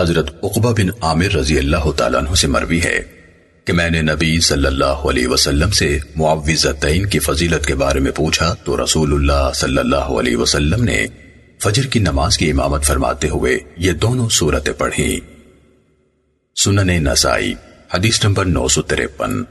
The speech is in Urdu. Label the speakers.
Speaker 1: حضرت عقبہ بن عامر رضی اللہ تعالیٰ عنہ سے مروی ہے کہ میں نے نبی صلی اللہ علیہ وسلم سے معوزتین کی فضیلت کے بارے میں پوچھا تو رسول اللہ صلی اللہ علیہ وسلم نے فجر کی نماز کی امامت فرماتے ہوئے یہ دونوں صورتیں پڑھیں۔ سنن نسائی، حدیث نمبر نو سو تریپن